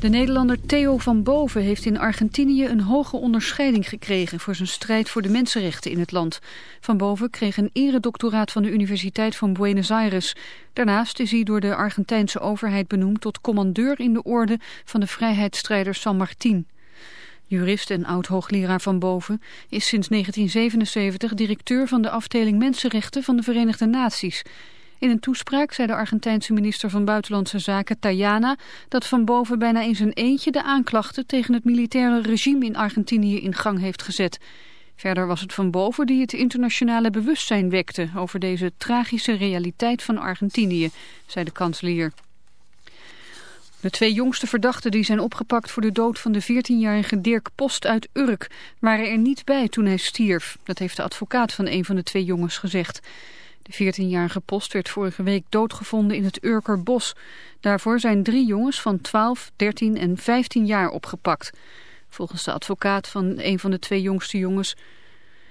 De Nederlander Theo van Boven heeft in Argentinië een hoge onderscheiding gekregen voor zijn strijd voor de mensenrechten in het land. Van Boven kreeg een eredoctoraat van de Universiteit van Buenos Aires. Daarnaast is hij door de Argentijnse overheid benoemd tot commandeur in de orde van de vrijheidsstrijder San Martín. Jurist en oud-hoogleraar Van Boven is sinds 1977 directeur van de afdeling Mensenrechten van de Verenigde Naties. In een toespraak zei de Argentijnse minister van Buitenlandse Zaken Tajana dat Van Boven bijna in zijn eentje de aanklachten tegen het militaire regime in Argentinië in gang heeft gezet. Verder was het Van Boven die het internationale bewustzijn wekte over deze tragische realiteit van Argentinië, zei de kanselier. De twee jongste verdachten die zijn opgepakt voor de dood van de 14-jarige Dirk Post uit Urk waren er niet bij toen hij stierf. Dat heeft de advocaat van een van de twee jongens gezegd. De 14-jarige Post werd vorige week doodgevonden in het Urkerbos. Daarvoor zijn drie jongens van 12, 13 en 15 jaar opgepakt. Volgens de advocaat van een van de twee jongste jongens...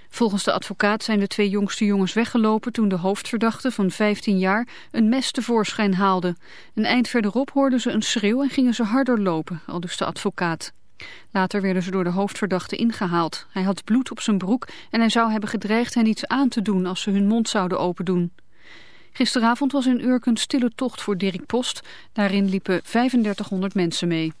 Volgens de advocaat zijn de twee jongste jongens weggelopen toen de hoofdverdachte van 15 jaar een mes tevoorschijn haalde. Een eind verderop hoorden ze een schreeuw en gingen ze harder lopen, al dus de advocaat. Later werden ze door de hoofdverdachte ingehaald. Hij had bloed op zijn broek en hij zou hebben gedreigd hen iets aan te doen als ze hun mond zouden opendoen. Gisteravond was in Urk een stille tocht voor Dirk Post. Daarin liepen 3500 mensen mee.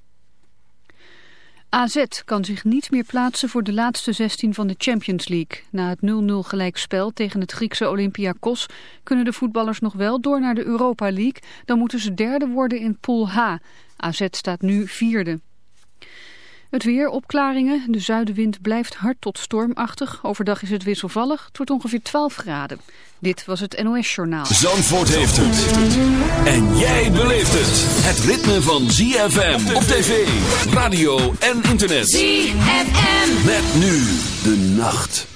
AZ kan zich niet meer plaatsen voor de laatste 16 van de Champions League. Na het 0-0 gelijkspel tegen het Griekse Olympiakos kunnen de voetballers nog wel door naar de Europa League. Dan moeten ze derde worden in Pool H. AZ staat nu vierde. Het weer, opklaringen. De zuidenwind blijft hard tot stormachtig. Overdag is het wisselvallig. Het wordt ongeveer 12 graden. Dit was het NOS Journaal. Zandvoort heeft het. En jij beleeft het. Het ritme van ZFM op tv, radio en internet. ZFM. Met nu de nacht.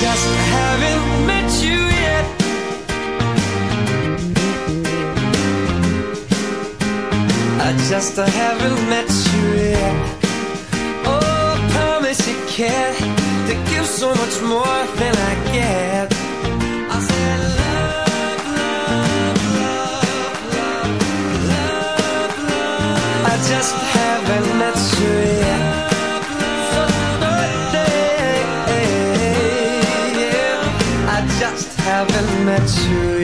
just haven't met you yet. I just haven't met you yet. Oh, I promise you can't. To give so much more than I get. I said love, love, love, love, love, love. I just haven't. to you.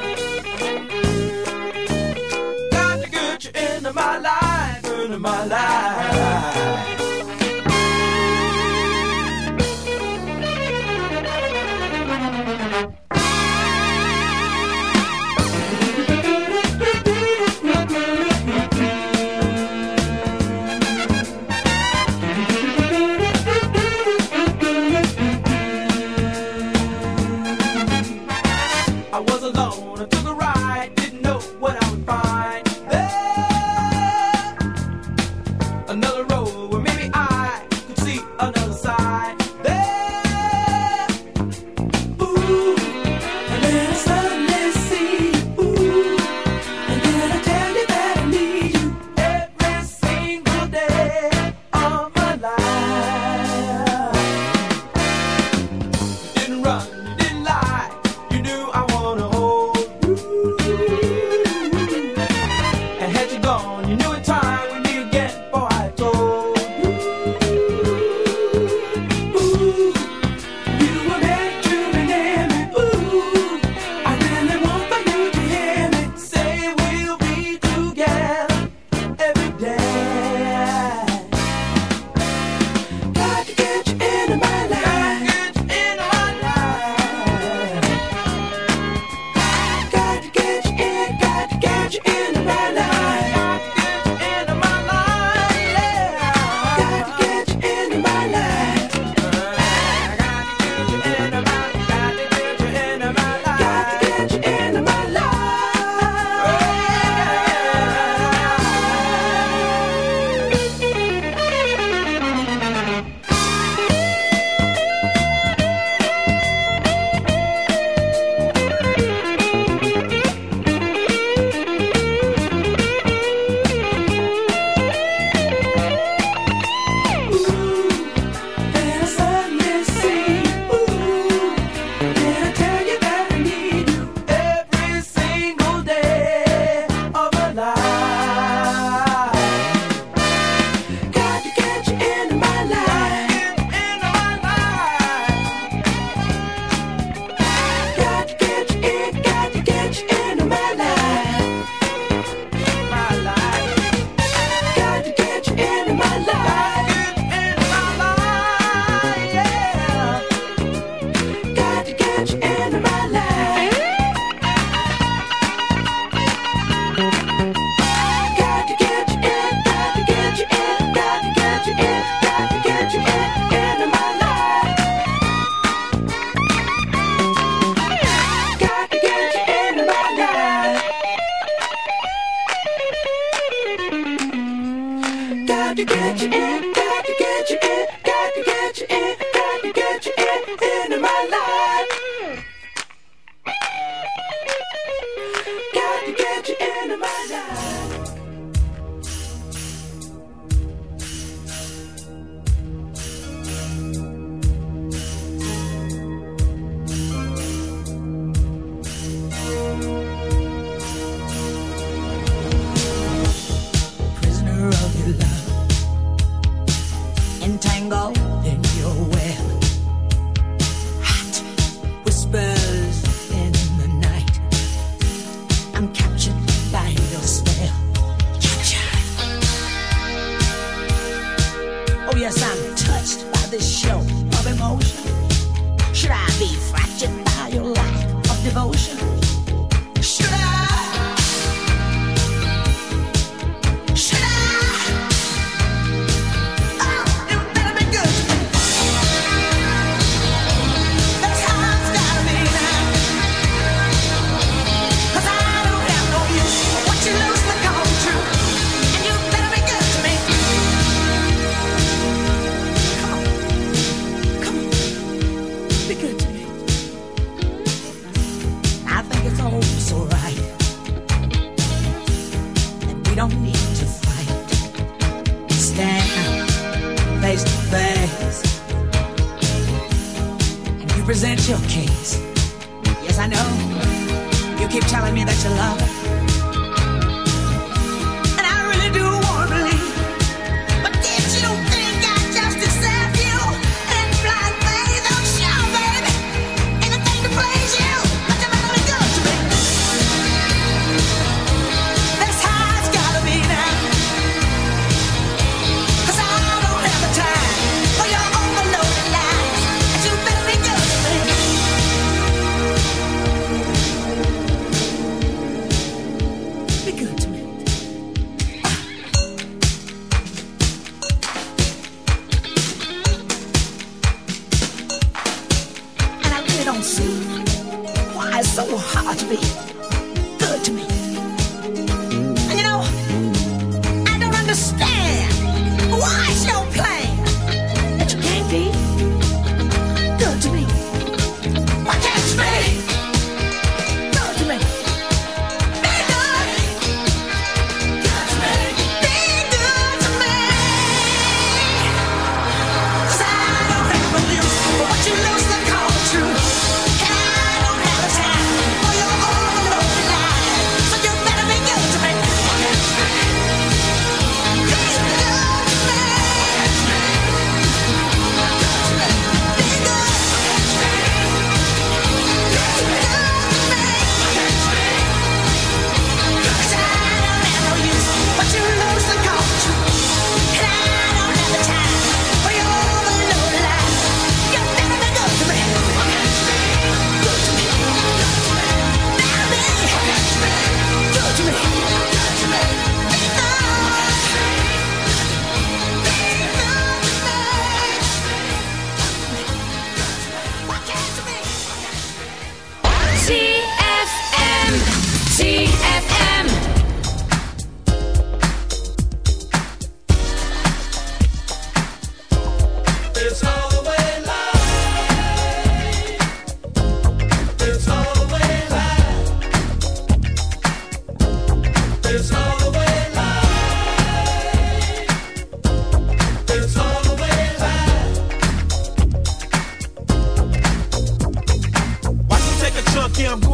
In the back.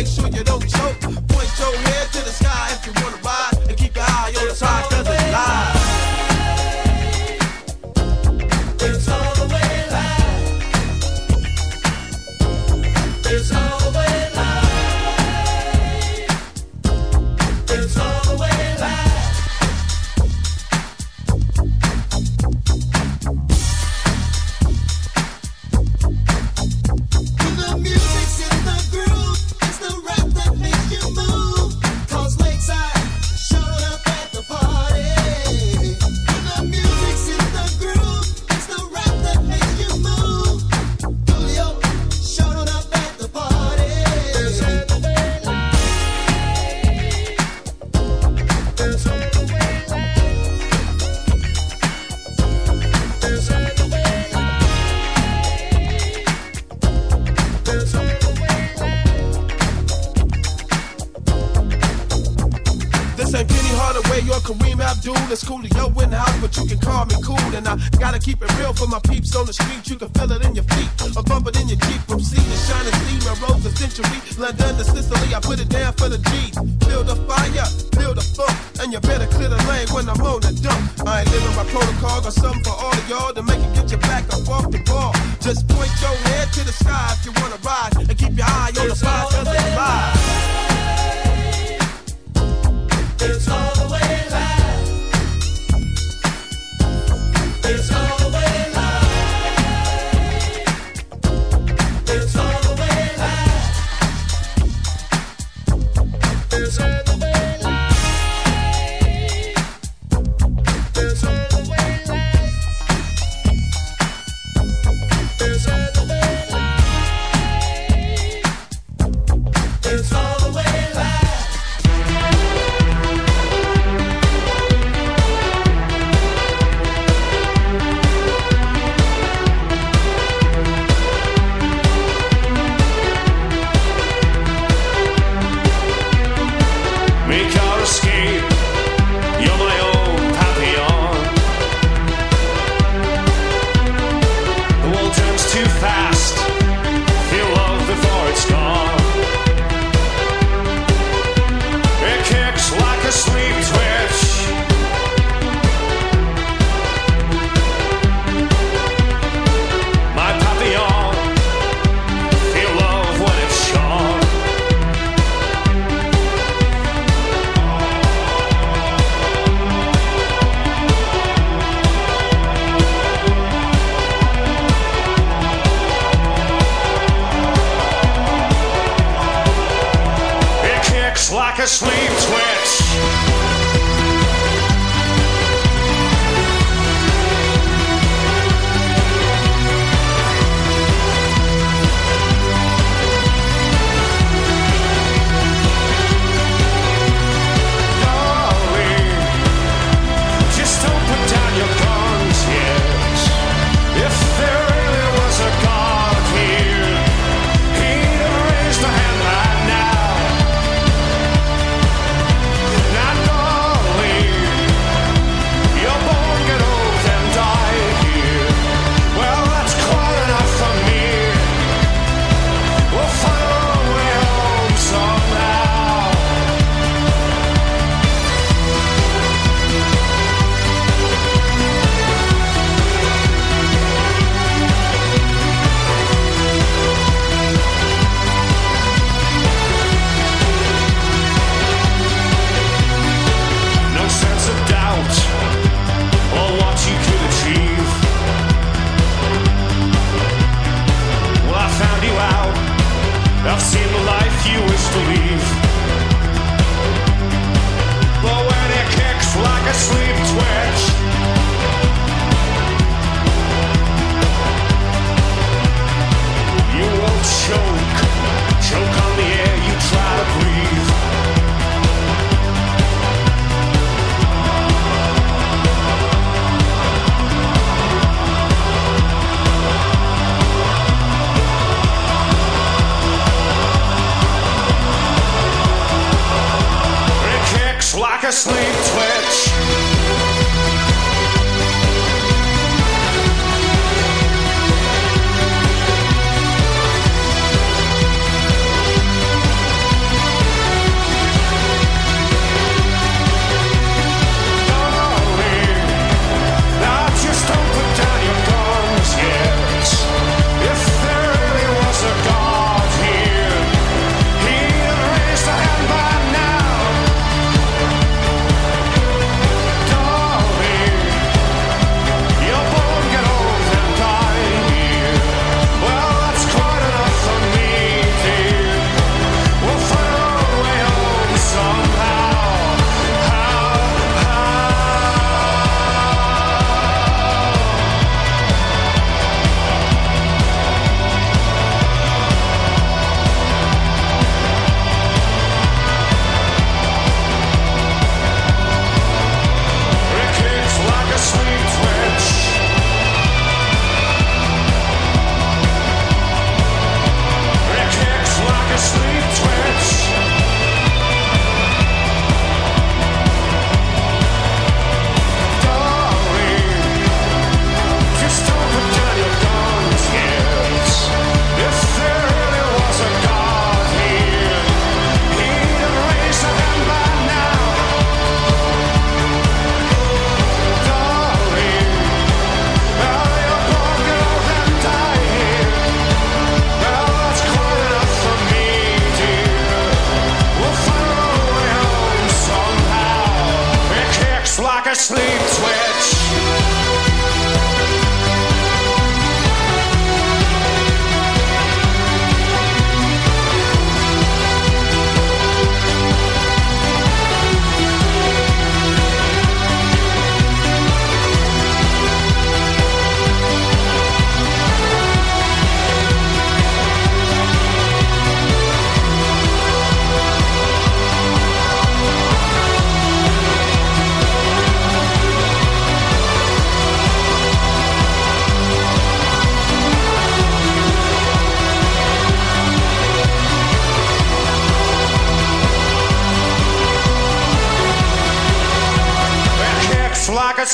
make sure you don't choke. Point your head to the sky if you wanna ride, and keep your eye on the side. and I gotta keep it real for my peeps on the street. You can feel it in your feet, a bump it in your Jeep. From sea to shining sea, my rose a century. London to Sicily, I put it down for the G's. Build a fire, build a funk, and you better clear the lane when I'm on the dump. I ain't living by protocol, got something for all of y'all to make it get your back up off the ball. Just point your head to the sky if you wanna rise, and keep your eye on the spot. Sleep 12.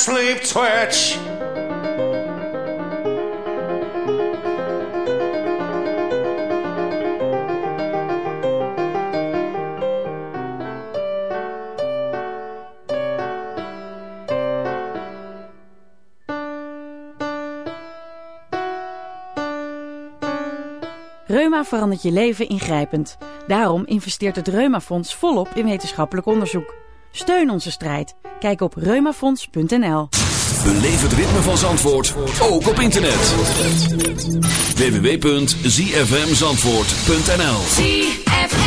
sleep. Reuma verandert je leven ingrijpend. Daarom investeert het Reumafonds volop in wetenschappelijk onderzoek. Steun onze strijd. Kijk op reumafonds.nl. Beleef het ritme van Zandvoort ook op internet. www.zfmzandvoort.nl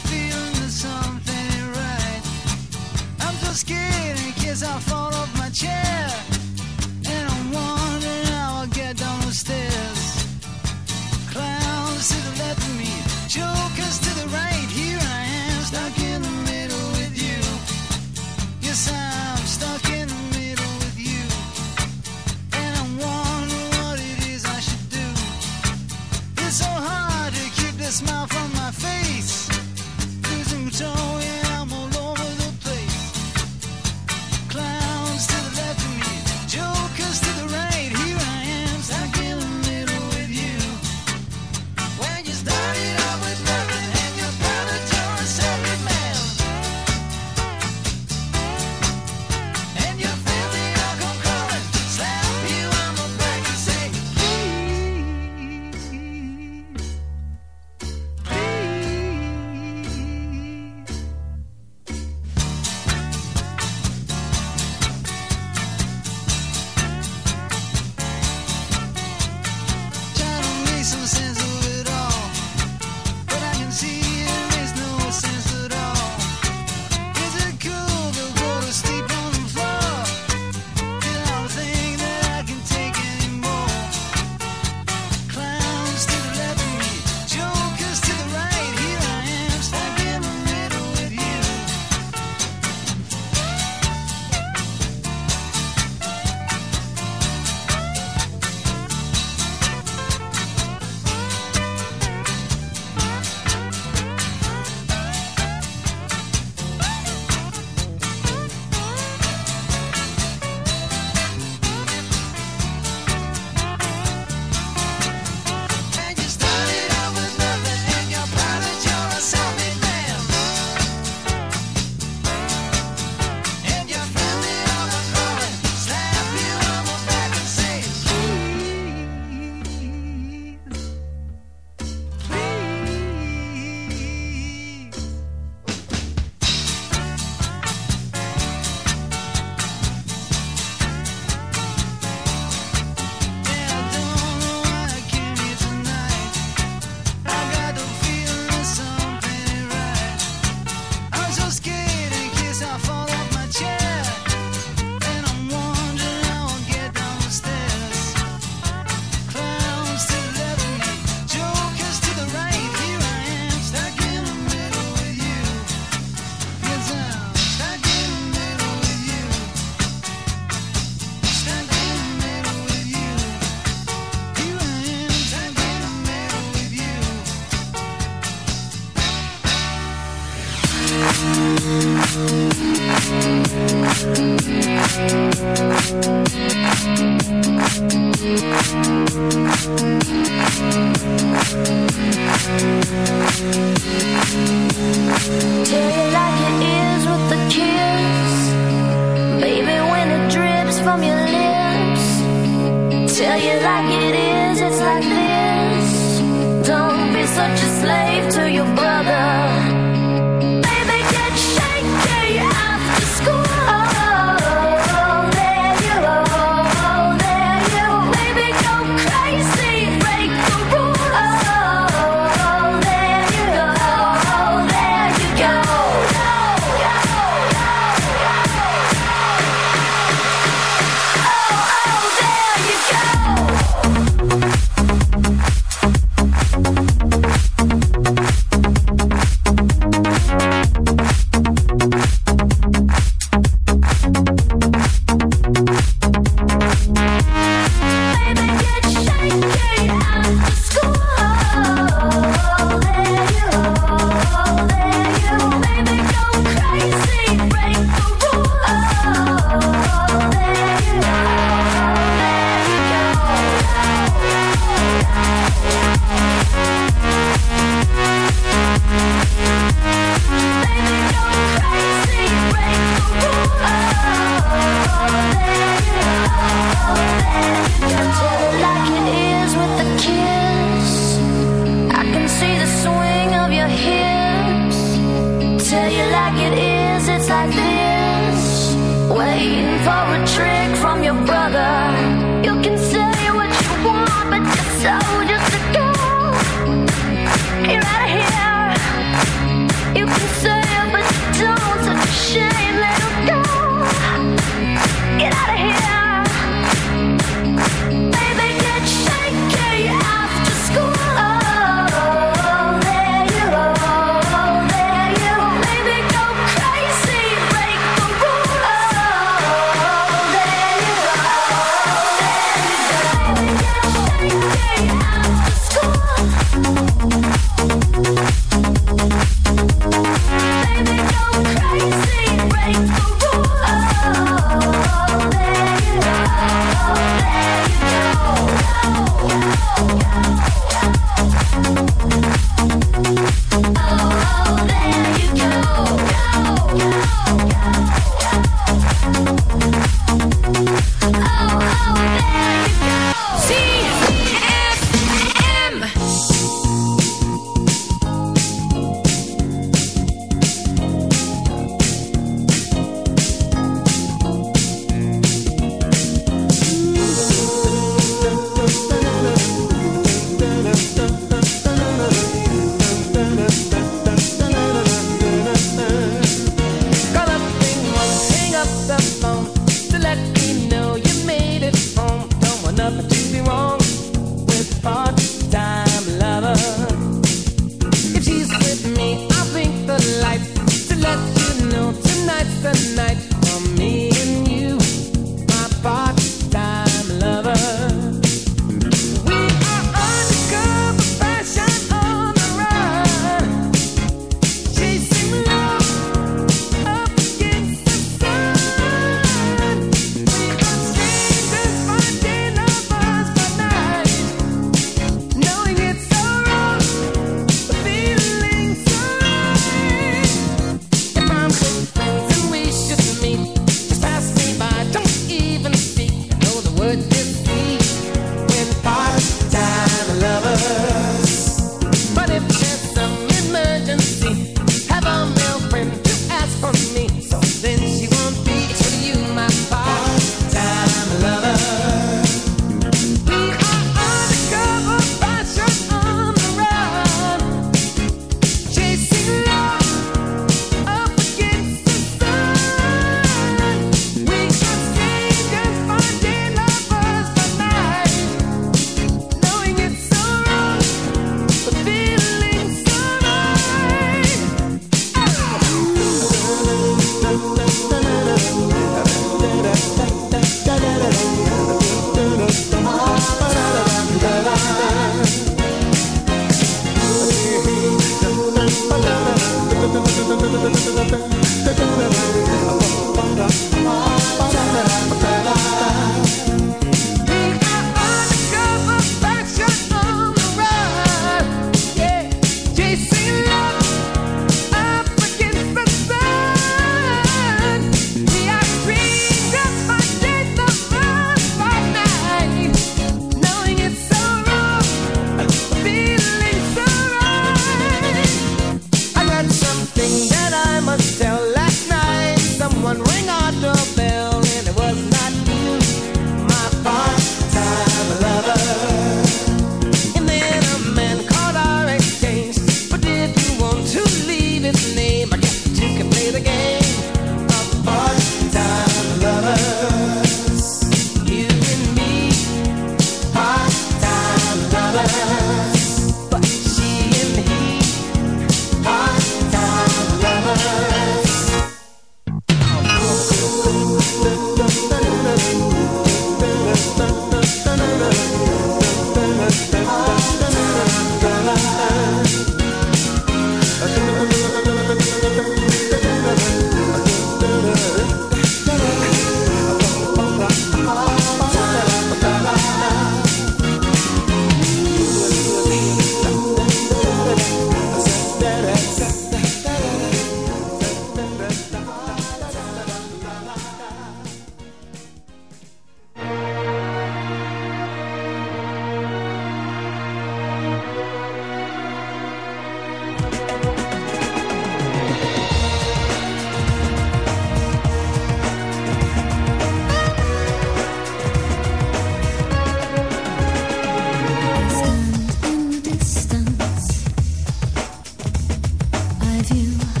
of you.